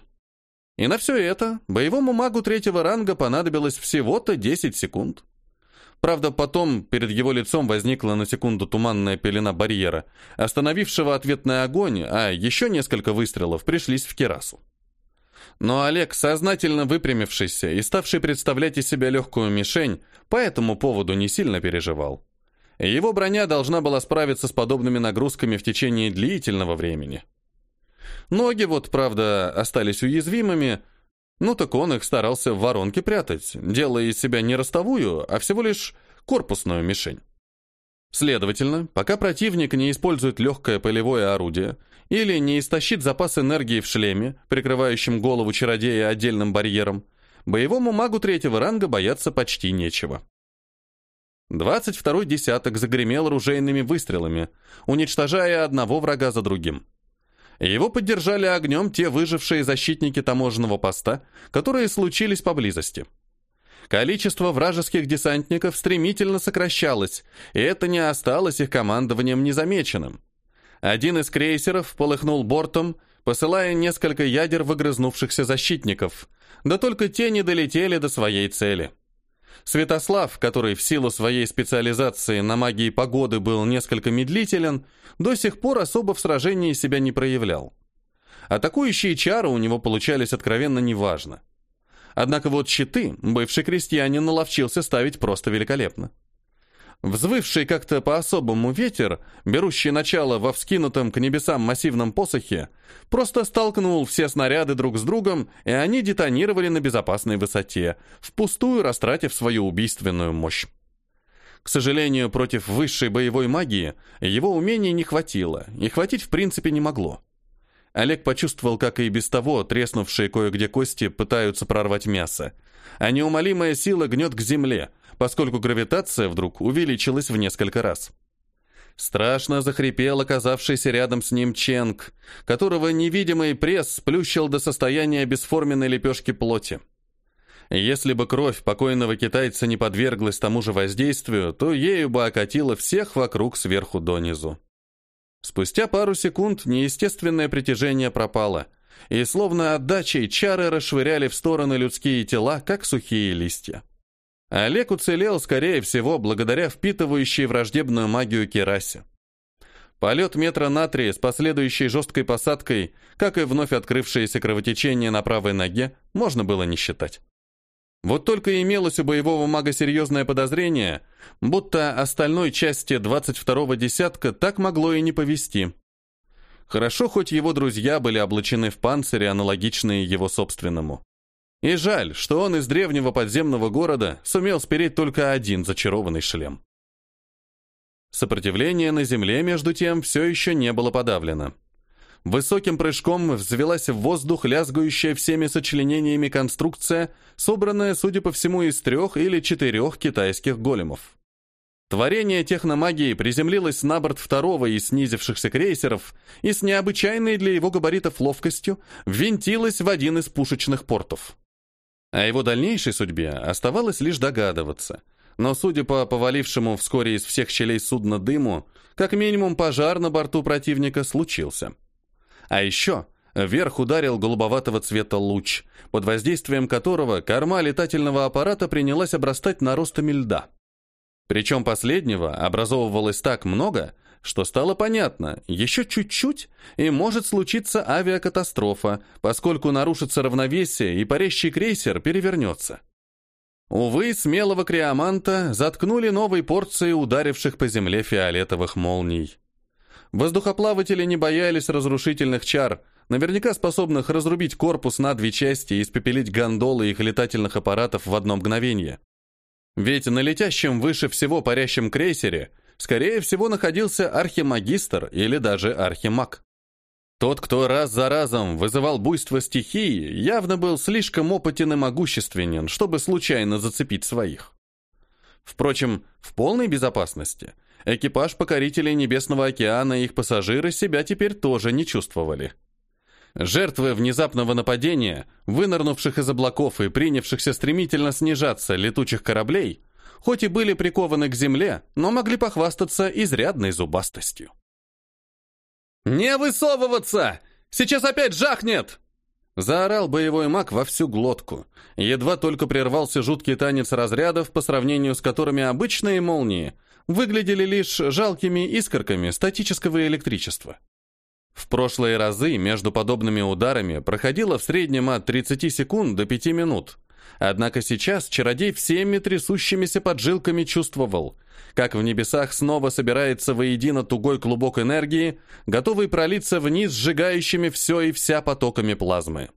И на все это боевому магу третьего ранга понадобилось всего-то 10 секунд. Правда, потом перед его лицом возникла на секунду туманная пелена барьера, остановившего ответный огонь, а еще несколько выстрелов пришлись в керасу. Но Олег, сознательно выпрямившийся и ставший представлять из себя легкую мишень, по этому поводу не сильно переживал. Его броня должна была справиться с подобными нагрузками в течение длительного времени. Ноги вот, правда, остались уязвимыми, ну так он их старался в воронке прятать, делая из себя не ростовую, а всего лишь корпусную мишень. Следовательно, пока противник не использует легкое полевое орудие или не истощит запас энергии в шлеме, прикрывающем голову чародея отдельным барьером, боевому магу третьего ранга бояться почти нечего. 22-й десяток загремел ружейными выстрелами, уничтожая одного врага за другим. Его поддержали огнем те выжившие защитники таможенного поста, которые случились поблизости. Количество вражеских десантников стремительно сокращалось, и это не осталось их командованием незамеченным. Один из крейсеров полыхнул бортом, посылая несколько ядер выгрызнувшихся защитников, да только те не долетели до своей цели. Святослав, который в силу своей специализации на магии погоды был несколько медлителен, до сих пор особо в сражении себя не проявлял. Атакующие чары у него получались откровенно неважно. Однако вот щиты бывший крестьянин наловчился ставить просто великолепно. Взвывший как-то по-особому ветер, берущий начало во вскинутом к небесам массивном посохе, просто столкнул все снаряды друг с другом, и они детонировали на безопасной высоте, впустую растратив свою убийственную мощь. К сожалению, против высшей боевой магии его умений не хватило, и хватить в принципе не могло. Олег почувствовал, как и без того треснувшие кое-где кости пытаются прорвать мясо, а неумолимая сила гнет к земле — поскольку гравитация вдруг увеличилась в несколько раз. Страшно захрипел оказавшийся рядом с ним Ченг, которого невидимый пресс сплющил до состояния бесформенной лепешки плоти. Если бы кровь покойного китайца не подверглась тому же воздействию, то ею бы окатило всех вокруг сверху донизу. Спустя пару секунд неестественное притяжение пропало, и словно отдачей чары расшвыряли в стороны людские тела, как сухие листья. Олег уцелел, скорее всего, благодаря впитывающей враждебную магию керасе. Полет метра на три с последующей жесткой посадкой, как и вновь открывшееся кровотечение на правой ноге, можно было не считать. Вот только имелось у боевого мага серьезное подозрение, будто остальной части 22-го десятка так могло и не повести. Хорошо, хоть его друзья были облачены в панцири, аналогичные его собственному. И жаль, что он из древнего подземного города сумел спереть только один зачарованный шлем. Сопротивление на земле, между тем, все еще не было подавлено. Высоким прыжком взвелась в воздух лязгающая всеми сочленениями конструкция, собранная, судя по всему, из трех или четырех китайских големов. Творение техномагии приземлилось на борт второго из снизившихся крейсеров и с необычайной для его габаритов ловкостью ввинтилось в один из пушечных портов. О его дальнейшей судьбе оставалось лишь догадываться. Но, судя по повалившему вскоре из всех щелей судна дыму, как минимум пожар на борту противника случился. А еще вверх ударил голубоватого цвета луч, под воздействием которого корма летательного аппарата принялась обрастать наростами льда. Причем последнего образовывалось так много, что стало понятно, еще чуть-чуть, и может случиться авиакатастрофа, поскольку нарушится равновесие и парящий крейсер перевернется. Увы, смелого криоманта заткнули новой порцией ударивших по земле фиолетовых молний. Воздухоплаватели не боялись разрушительных чар, наверняка способных разрубить корпус на две части и испепелить гондолы их летательных аппаратов в одно мгновение. Ведь на летящем выше всего парящем крейсере – скорее всего, находился архимагистр или даже архимаг. Тот, кто раз за разом вызывал буйство стихии, явно был слишком опытен и могущественен, чтобы случайно зацепить своих. Впрочем, в полной безопасности экипаж покорителей Небесного океана и их пассажиры себя теперь тоже не чувствовали. Жертвы внезапного нападения, вынырнувших из облаков и принявшихся стремительно снижаться летучих кораблей – хоть и были прикованы к земле, но могли похвастаться изрядной зубастостью. «Не высовываться! Сейчас опять жахнет!» Заорал боевой маг во всю глотку. Едва только прервался жуткий танец разрядов, по сравнению с которыми обычные молнии выглядели лишь жалкими искорками статического электричества. В прошлые разы между подобными ударами проходило в среднем от 30 секунд до 5 минут, Однако сейчас чародей всеми трясущимися поджилками чувствовал, как в небесах снова собирается воедино тугой клубок энергии, готовый пролиться вниз сжигающими все и вся потоками плазмы.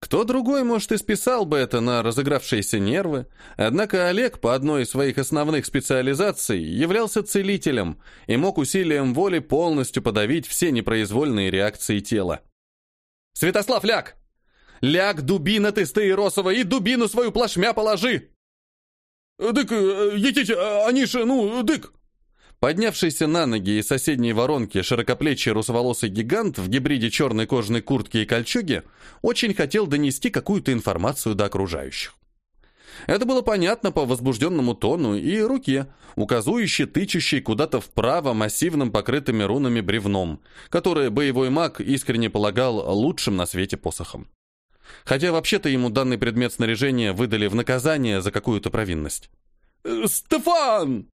Кто другой, может, и списал бы это на разыгравшиеся нервы, однако Олег по одной из своих основных специализаций являлся целителем и мог усилием воли полностью подавить все непроизвольные реакции тела. «Святослав, ляг! Ляг, дубина ты стаиросова, и дубину свою плашмя положи!» «Дык, э, едите, а, они же, ну, дык!» Поднявшийся на ноги из соседней воронки широкоплечий русоволосый гигант в гибриде черной кожаной куртки и кольчуги очень хотел донести какую-то информацию до окружающих. Это было понятно по возбужденному тону и руке, указующей, тычущей куда-то вправо массивным покрытыми рунами бревном, которое боевой маг искренне полагал лучшим на свете посохом. Хотя вообще-то ему данный предмет снаряжения выдали в наказание за какую-то провинность. «Э, «Стефан!»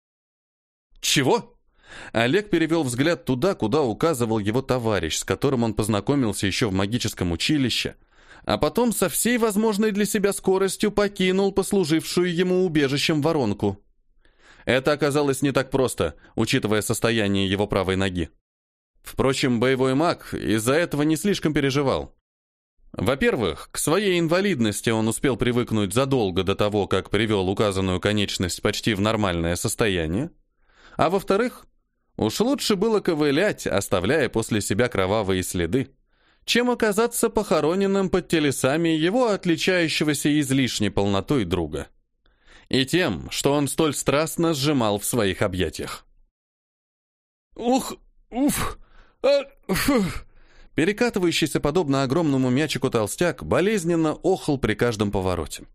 «Чего?» Олег перевел взгляд туда, куда указывал его товарищ, с которым он познакомился еще в магическом училище, а потом со всей возможной для себя скоростью покинул послужившую ему убежищем воронку. Это оказалось не так просто, учитывая состояние его правой ноги. Впрочем, боевой маг из-за этого не слишком переживал. Во-первых, к своей инвалидности он успел привыкнуть задолго до того, как привел указанную конечность почти в нормальное состояние, а во-вторых, уж лучше было ковылять, оставляя после себя кровавые следы, чем оказаться похороненным под телесами его отличающегося излишней полнотой друга. И тем, что он столь страстно сжимал в своих объятиях. «Ух, уф, а, фух!» Перекатывающийся подобно огромному мячику толстяк болезненно охал при каждом повороте.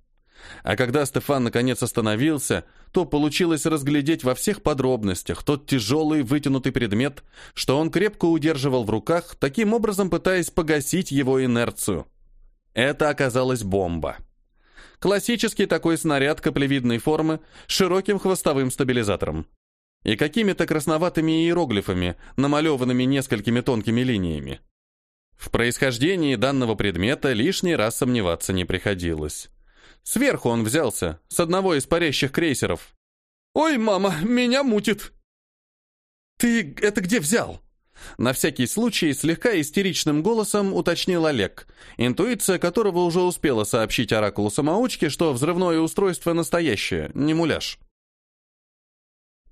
А когда Стефан наконец остановился, то получилось разглядеть во всех подробностях тот тяжелый вытянутый предмет, что он крепко удерживал в руках, таким образом пытаясь погасить его инерцию. Это оказалась бомба. Классический такой снаряд каплевидной формы с широким хвостовым стабилизатором. И какими-то красноватыми иероглифами, намалеванными несколькими тонкими линиями. В происхождении данного предмета лишний раз сомневаться не приходилось. Сверху он взялся, с одного из парящих крейсеров. «Ой, мама, меня мутит!» «Ты это где взял?» На всякий случай слегка истеричным голосом уточнил Олег, интуиция которого уже успела сообщить оракулу-самоучке, что взрывное устройство настоящее, не муляж.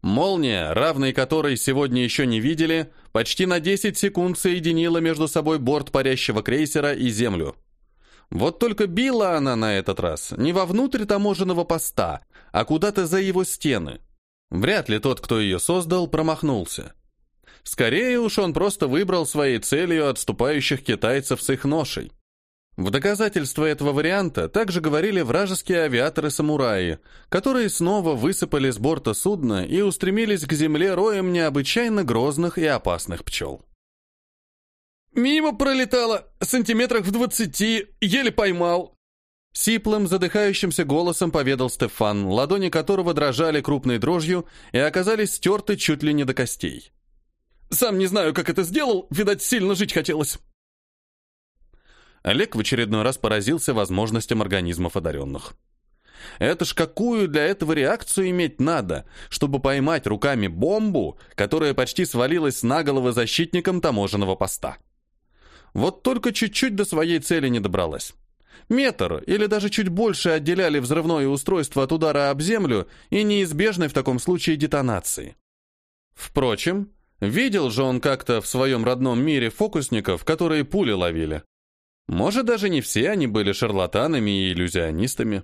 Молния, равной которой сегодня еще не видели, почти на 10 секунд соединила между собой борт парящего крейсера и землю. Вот только била она на этот раз не вовнутрь таможенного поста, а куда-то за его стены. Вряд ли тот, кто ее создал, промахнулся. Скорее уж он просто выбрал своей целью отступающих китайцев с их ношей. В доказательство этого варианта также говорили вражеские авиаторы-самураи, которые снова высыпали с борта судна и устремились к земле роем необычайно грозных и опасных пчел. Мимо пролетала, сантиметрах в двадцати, еле поймал. Сиплым, задыхающимся голосом поведал Стефан, ладони которого дрожали крупной дрожью и оказались стерты чуть ли не до костей. «Сам не знаю, как это сделал, видать, сильно жить хотелось». Олег в очередной раз поразился возможностям организмов одаренных. Это ж какую для этого реакцию иметь надо, чтобы поймать руками бомбу, которая почти свалилась на голову защитникам таможенного поста. Вот только чуть-чуть до своей цели не добралась. Метр или даже чуть больше отделяли взрывное устройство от удара об землю и неизбежной в таком случае детонации. Впрочем, видел же он как-то в своем родном мире фокусников, которые пули ловили. Может, даже не все они были шарлатанами и иллюзионистами.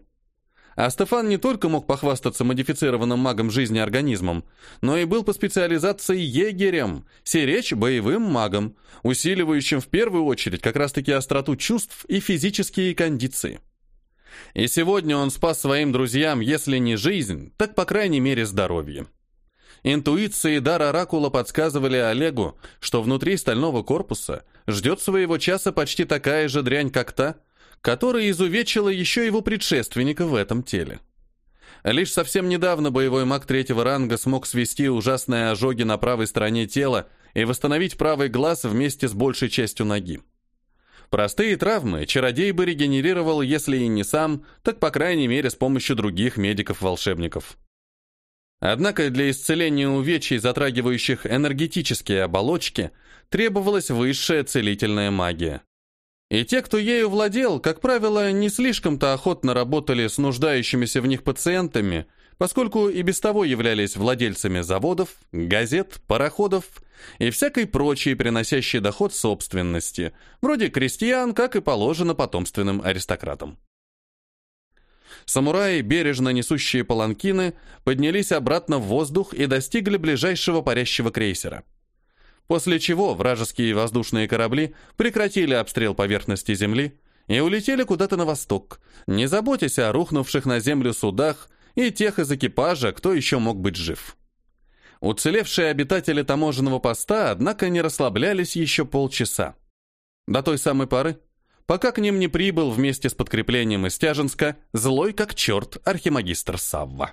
А Стефан не только мог похвастаться модифицированным магом жизни организмом, но и был по специализации егерем, сиречь боевым магом, усиливающим в первую очередь как раз-таки остроту чувств и физические кондиции. И сегодня он спас своим друзьям, если не жизнь, так по крайней мере здоровье. Интуиция и дар Оракула подсказывали Олегу, что внутри стального корпуса ждет своего часа почти такая же дрянь, как та, которая изувечила еще его предшественника в этом теле. Лишь совсем недавно боевой маг третьего ранга смог свести ужасные ожоги на правой стороне тела и восстановить правый глаз вместе с большей частью ноги. Простые травмы чародей бы регенерировал, если и не сам, так по крайней мере с помощью других медиков-волшебников. Однако для исцеления увечий, затрагивающих энергетические оболочки, требовалась высшая целительная магия. И те, кто ею владел, как правило, не слишком-то охотно работали с нуждающимися в них пациентами, поскольку и без того являлись владельцами заводов, газет, пароходов и всякой прочей приносящей доход собственности, вроде крестьян, как и положено потомственным аристократам. Самураи, бережно несущие паланкины, поднялись обратно в воздух и достигли ближайшего парящего крейсера. После чего вражеские воздушные корабли прекратили обстрел поверхности Земли и улетели куда-то на восток, не заботясь о рухнувших на землю судах и тех из экипажа, кто еще мог быть жив. Уцелевшие обитатели таможенного поста, однако, не расслаблялись еще полчаса. До той самой поры, пока к ним не прибыл вместе с подкреплением из Тяжинска злой как черт архимагистр Савва.